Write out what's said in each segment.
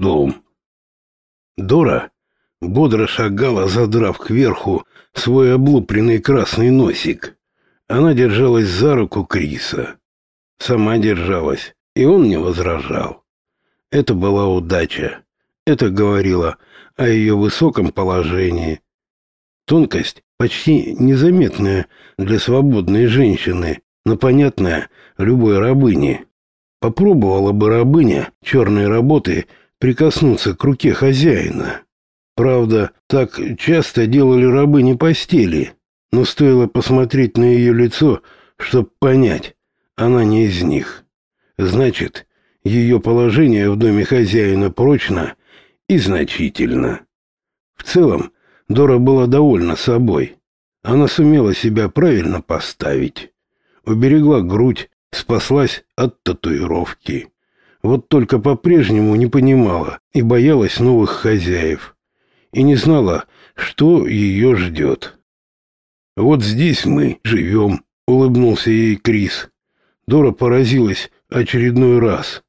дом. Дора бодро шагала, задрав кверху свой облупленный красный носик. Она держалась за руку Криса. Сама держалась, и он не возражал. Это была удача. Это говорило о ее высоком положении. Тонкость почти незаметная для свободной женщины, но понятная любой рабыне. Попробовала бы рабыня черной работы прикоснуться к руке хозяина. Правда, так часто делали рабыни постели, но стоило посмотреть на ее лицо, чтобы понять, она не из них. Значит, ее положение в доме хозяина прочно и значительно. В целом, Дора была довольна собой. Она сумела себя правильно поставить. Уберегла грудь, спаслась от татуировки. Вот только по-прежнему не понимала и боялась новых хозяев и не знала, что ее ждет. «Вот здесь мы живем», — улыбнулся ей Крис. Дора поразилась очередной раз.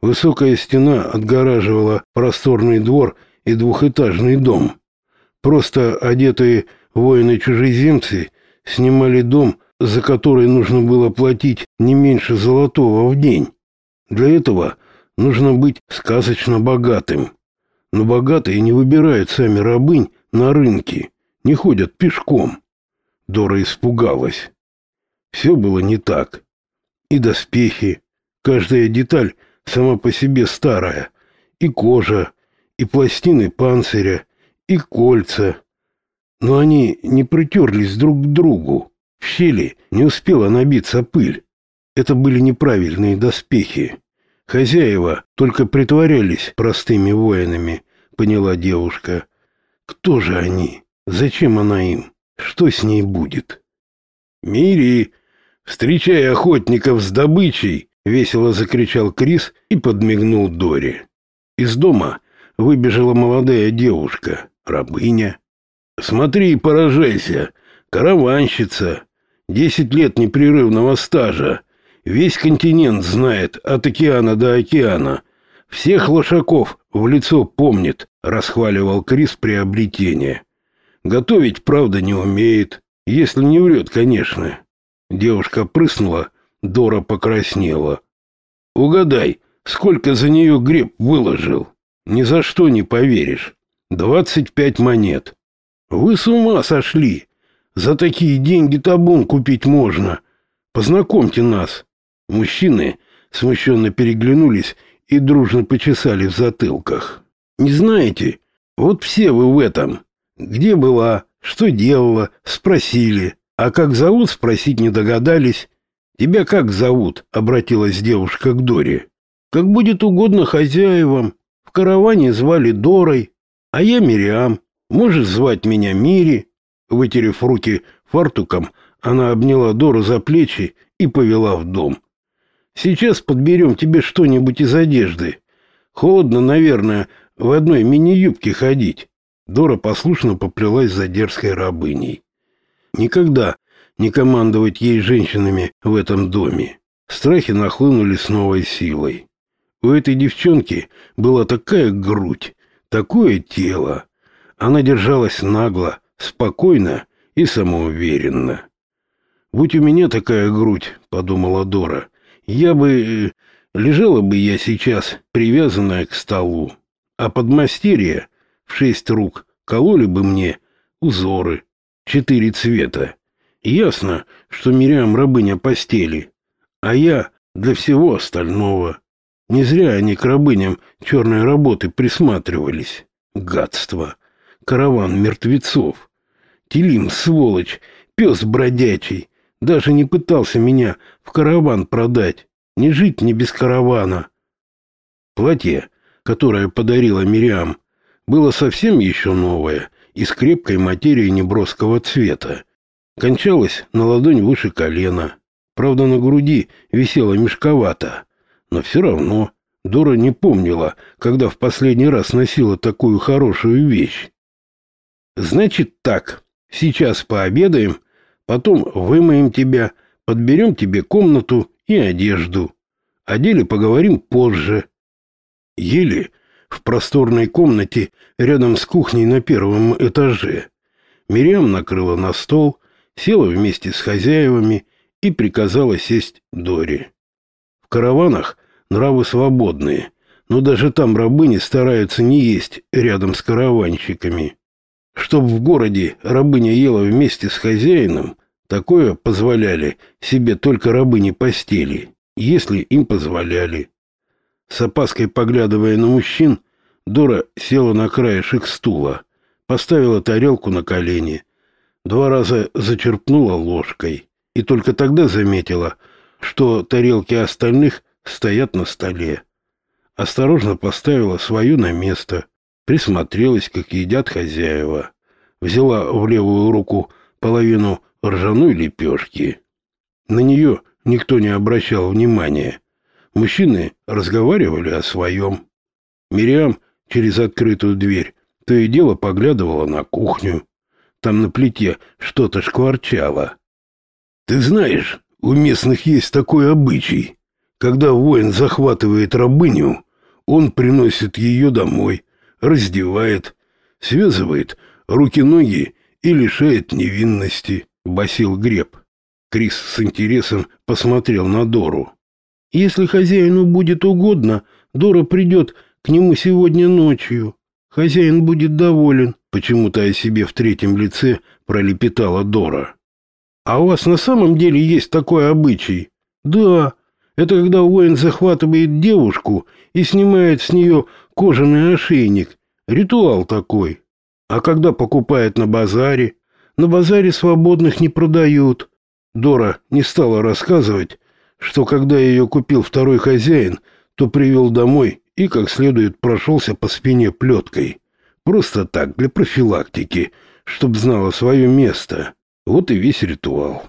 Высокая стена отгораживала просторный двор и двухэтажный дом. Просто одетые воины-чужеземцы снимали дом, за который нужно было платить не меньше золотого в день. Для этого нужно быть сказочно богатым но богатые не выбирают сами рабынь на рынке, не ходят пешком. Дора испугалась. Все было не так. И доспехи, каждая деталь сама по себе старая, и кожа, и пластины панциря, и кольца. Но они не притерлись друг к другу. В щели не успела набиться пыль. Это были неправильные доспехи. Хозяева только притворялись простыми воинами, поняла девушка. Кто же они? Зачем она им? Что с ней будет? Мири, встречай охотников с добычей, весело закричал Крис и подмигнул Дори. Из дома выбежала молодая девушка, рабыня. Смотри и поражайся, караванщица, десять лет непрерывного стажа, Весь континент знает от океана до океана. Всех лошаков в лицо помнит, расхваливал Крис приобретение. Готовить, правда, не умеет, если не врет, конечно. Девушка прыснула, Дора покраснела. Угадай, сколько за нее греб выложил? Ни за что не поверишь. Двадцать пять монет. Вы с ума сошли. За такие деньги табун купить можно. Познакомьте нас. Мужчины смущенно переглянулись и дружно почесали в затылках. «Не знаете? Вот все вы в этом. Где была, что делала, спросили. А как зовут, спросить не догадались. Тебя как зовут?» — обратилась девушка к Доре. «Как будет угодно хозяевам. В караване звали Дорой, а я Мириам. Можешь звать меня Мири?» Вытерев руки фартуком, она обняла Дору за плечи и повела в дом. Сейчас подберем тебе что-нибудь из одежды. Холодно, наверное, в одной мини-юбке ходить. Дора послушно поплелась за дерзкой рабыней. Никогда не командовать ей женщинами в этом доме. Страхи нахлынули с новой силой. У этой девчонки была такая грудь, такое тело. Она держалась нагло, спокойно и самоуверенно. «Будь у меня такая грудь», — подумала Дора, я бы... Лежала бы я сейчас, привязанная к столу, а подмастерье в шесть рук кололи бы мне узоры, четыре цвета. Ясно, что Мириам рабыня постели, а я для всего остального. Не зря они к рабыням черной работы присматривались. Гадство. Караван мертвецов. Телим, сволочь, пес бродячий, даже не пытался меня в караван продать. Не жить не без каравана. Платье, которое подарила Мириам, было совсем еще новое, из крепкой материи неброского цвета. Кончалось на ладонь выше колена. Правда, на груди висело мешковато. Но все равно Дора не помнила, когда в последний раз носила такую хорошую вещь. «Значит так, сейчас пообедаем, потом вымоем тебя, подберем тебе комнату и одежду. О деле поговорим позже. Еле в просторной комнате рядом с кухней на первом этаже. Мириам накрыла на стол, села вместе с хозяевами и приказала сесть Доре. В караванах нравы свободные, но даже там рабыни стараются не есть рядом с караванщиками. Чтоб в городе рабыня ела вместе с хозяином, такое позволяли себе только рабыни постели, если им позволяли. С опаской поглядывая на мужчин, Дора села на краешек стула, поставила тарелку на колени, два раза зачерпнула ложкой и только тогда заметила, что тарелки остальных стоят на столе. Осторожно поставила свою на место, присмотрелась, как едят хозяева. Взяла в левую руку половину ржаной лепешки. На нее никто не обращал внимания. Мужчины разговаривали о своем. Мириам через открытую дверь то и дело поглядывала на кухню. Там на плите что-то шкварчало. Ты знаешь, у местных есть такой обычай. Когда воин захватывает рабыню, он приносит ее домой, раздевает, связывает руки-ноги и лишает невинности, басил Греб. Крис с интересом посмотрел на Дору. Если хозяину будет угодно, Дора придет к нему сегодня ночью. Хозяин будет доволен, почему-то о себе в третьем лице пролепетала Дора. А у вас на самом деле есть такой обычай? Да, это когда воин захватывает девушку и снимает с нее кожаный ошейник. Ритуал такой. А когда покупает на базаре? На базаре свободных не продают. Дора не стала рассказывать, что когда ее купил второй хозяин, то привел домой и как следует прошелся по спине плеткой. Просто так, для профилактики, чтоб знала свое место. Вот и весь ритуал.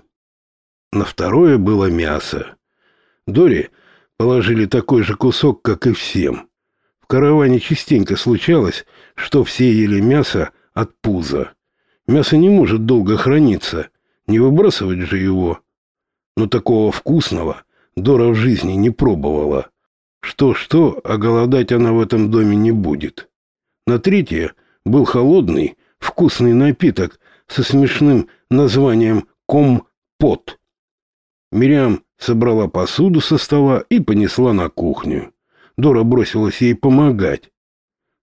На второе было мясо. Дори положили такой же кусок, как и всем. В караване частенько случалось, что все ели мясо от пуза. Мясо не может долго храниться, не выбрасывать же его. Но такого вкусного Дора в жизни не пробовала. Что-что, а голодать она в этом доме не будет. На третье был холодный, вкусный напиток со смешным названием компот. Мириам собрала посуду со стола и понесла на кухню. Дора бросилась ей помогать.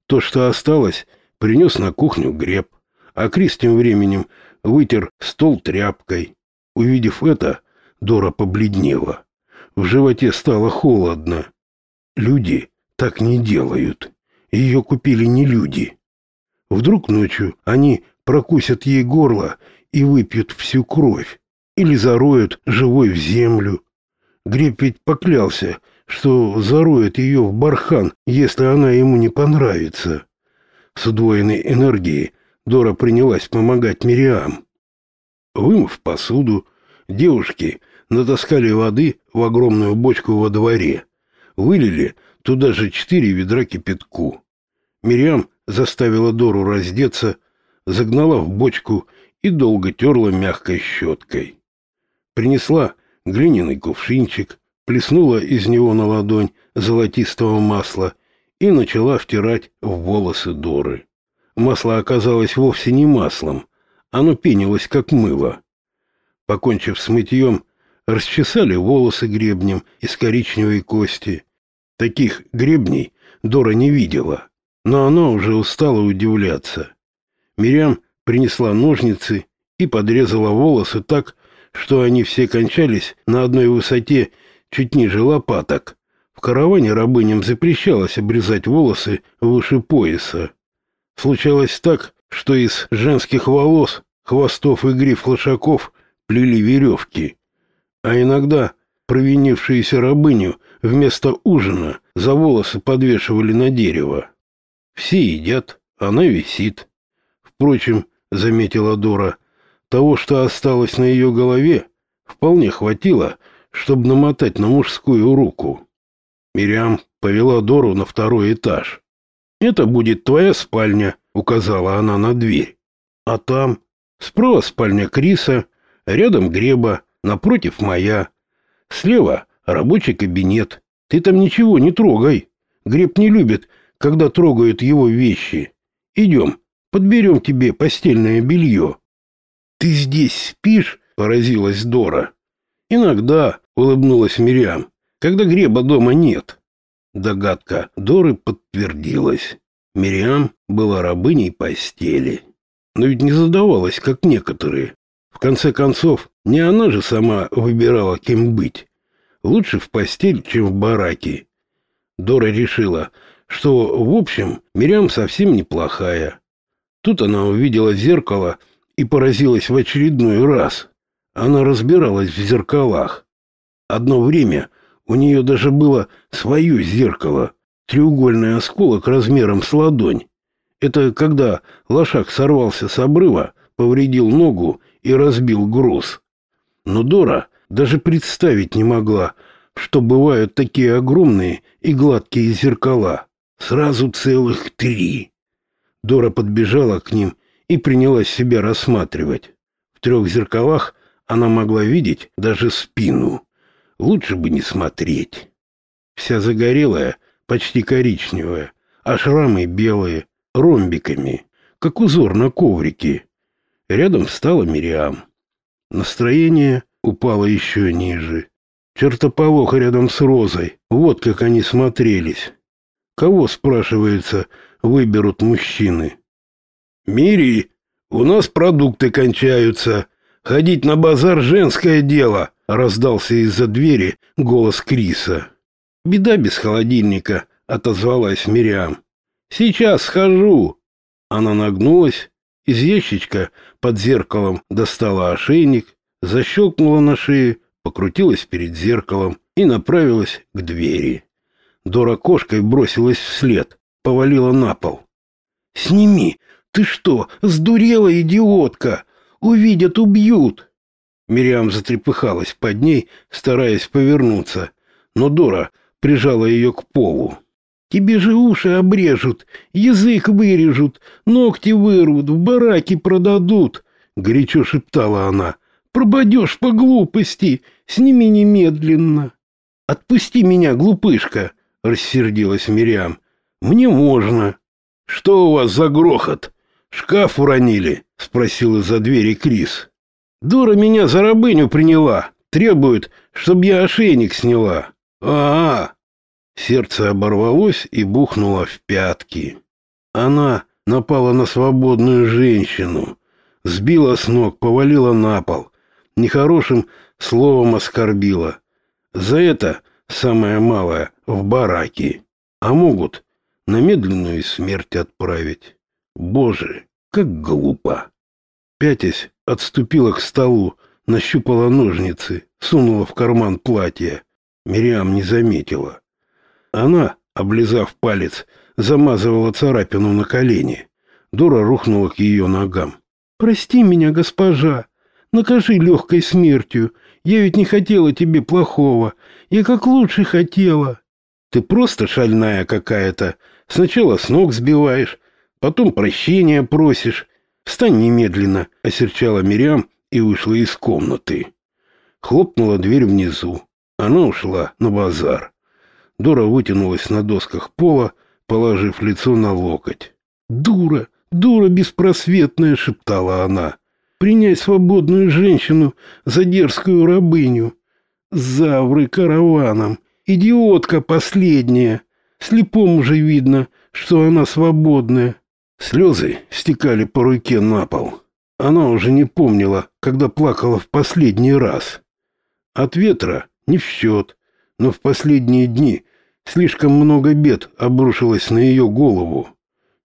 То, что осталось, принес на кухню греб, а Крис тем временем вытер стол тряпкой. Увидев это, Дора побледнела. В животе стало холодно. Люди так не делают. Ее купили не люди. Вдруг ночью они прокусят ей горло и выпьют всю кровь, или зароют живой в землю. Греб ведь поклялся, что зароет ее в бархан, если она ему не понравится. С удвоенной энергией Дора принялась помогать Мириам. Вымыв посуду, девушки натаскали воды в огромную бочку во дворе, вылили туда же четыре ведра кипятку. Мириам заставила Дору раздеться, загнала в бочку и долго терла мягкой щеткой. Принесла глиняный кувшинчик, плеснула из него на ладонь золотистого масла и начала втирать в волосы Доры. Масло оказалось вовсе не маслом, оно пенилось как мыло. Покончив с мытьем, расчесали волосы гребнем из коричневой кости. Таких гребней Дора не видела, но она уже устала удивляться. Мирям принесла ножницы и подрезала волосы так, что они все кончались на одной высоте чуть ниже лопаток. В караване рабыням запрещалось обрезать волосы выше пояса. Случалось так, что из женских волос, хвостов и гриф лошаков плели веревки. А иногда провинившиеся рабыню вместо ужина за волосы подвешивали на дерево. Все едят, она висит. Впрочем, заметила Дора, того, что осталось на ее голове, вполне хватило, чтобы намотать на мужскую руку. Мириам повела Дору на второй этаж. «Это будет твоя спальня», — указала она на дверь. «А там справа спальня Криса, рядом Греба, напротив моя. Слева рабочий кабинет. Ты там ничего не трогай. Греб не любит, когда трогают его вещи. Идем, подберем тебе постельное белье». «Ты здесь спишь?» — поразилась Дора. «Иногда», — улыбнулась Мириам, — «когда Греба дома нет». Догадка Доры подтвердилась. Мириам была рабыней постели. Но ведь не задавалась, как некоторые. В конце концов, не она же сама выбирала, кем быть. Лучше в постель, чем в бараке. Дора решила, что, в общем, Мириам совсем неплохая. Тут она увидела зеркало и поразилась в очередной раз. Она разбиралась в зеркалах. Одно время у нее даже было свое зеркало, треугольный осколок размером с ладонь. Это когда лошак сорвался с обрыва, повредил ногу и разбил груз. Но Дора даже представить не могла, что бывают такие огромные и гладкие зеркала. Сразу целых три. Дора подбежала к ним и принялась себя рассматривать. В трех зеркалах она могла видеть даже спину. Лучше бы не смотреть. Вся загорелая, почти коричневая, а шрамы белые, ромбиками, как узор на коврике. Рядом встала Мириам. Настроение упало еще ниже. Чертополох рядом с Розой. Вот как они смотрелись. Кого, спрашивается, выберут мужчины? «Мири, у нас продукты кончаются. Ходить на базар — женское дело», — раздался из-за двери голос Криса. «Беда без холодильника», — отозвалась Мириам. «Сейчас схожу». Она нагнулась, из ящичка под зеркалом достала ошейник, защелкнула на шее, покрутилась перед зеркалом и направилась к двери. Дора кошкой бросилась вслед, повалила на пол. «Сними! Ты что, сдурела, идиотка? Увидят, убьют!» Мириам затрепыхалась под ней, стараясь повернуться, но Дора прижала ее к полу. «Тебе же уши обрежут, язык вырежут, ногти вырвут, в бараке продадут!» — горячо шептала она. «Пропадешь по глупости! Сними немедленно!» «Отпусти меня, глупышка!» — рассердилась Мириам. «Мне можно!» «Что у вас за грохот? Шкаф уронили?» — спросил из-за двери Крис. Дура меня за рабыню приняла. Требует, чтобы я ошейник сняла. А, -а, а Сердце оборвалось и бухнуло в пятки. Она напала на свободную женщину, сбила с ног, повалила на пол, нехорошим словом оскорбила. За это самое малое в бараке. А могут на медленную смерть отправить. Боже, как глупо. Пятясь, отступила к столу, нащупала ножницы, сунула в карман платья. Мириам не заметила. Она, облизав палец, замазывала царапину на колени. Дора рухнула к ее ногам. «Прости меня, госпожа. Накажи легкой смертью. Я ведь не хотела тебе плохого. Я как лучше хотела». «Ты просто шальная какая-то. Сначала с ног сбиваешь, потом прощения просишь, «Встань немедленно!» — осерчала Мириам и вышла из комнаты. Хлопнула дверь внизу. Она ушла на базар. Дора вытянулась на досках пола, положив лицо на локоть. «Дура! Дура беспросветная!» — шептала она. «Принять свободную женщину за дерзкую рабыню! Завры караваном! Идиотка последняя! Слепому же видно, что она свободная!» Слезы стекали по руке на пол. Она уже не помнила, когда плакала в последний раз. От ветра не в счет, но в последние дни слишком много бед обрушилось на ее голову.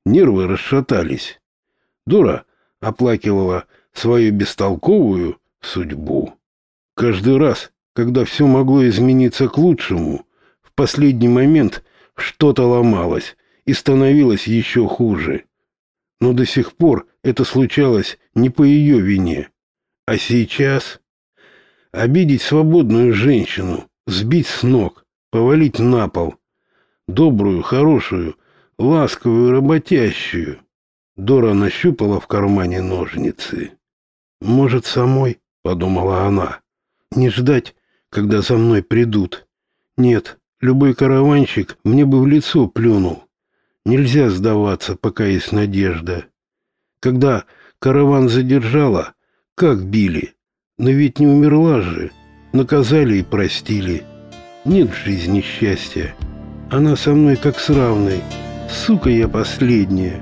Нервы расшатались. Дура оплакивала свою бестолковую судьбу. Каждый раз, когда все могло измениться к лучшему, в последний момент что-то ломалось и становилось еще хуже но до сих пор это случалось не по ее вине. А сейчас обидеть свободную женщину, сбить с ног, повалить на пол, добрую, хорошую, ласковую, работящую. Дора нащупала в кармане ножницы. «Может, самой?» — подумала она. «Не ждать, когда за мной придут. Нет, любой караванщик мне бы в лицо плюнул. Нельзя сдаваться, пока есть надежда. Когда караван задержала, как били? Но ведь не умерла же. Наказали и простили. Нет в жизни счастья. Она со мной как с равной. Сука я последняя.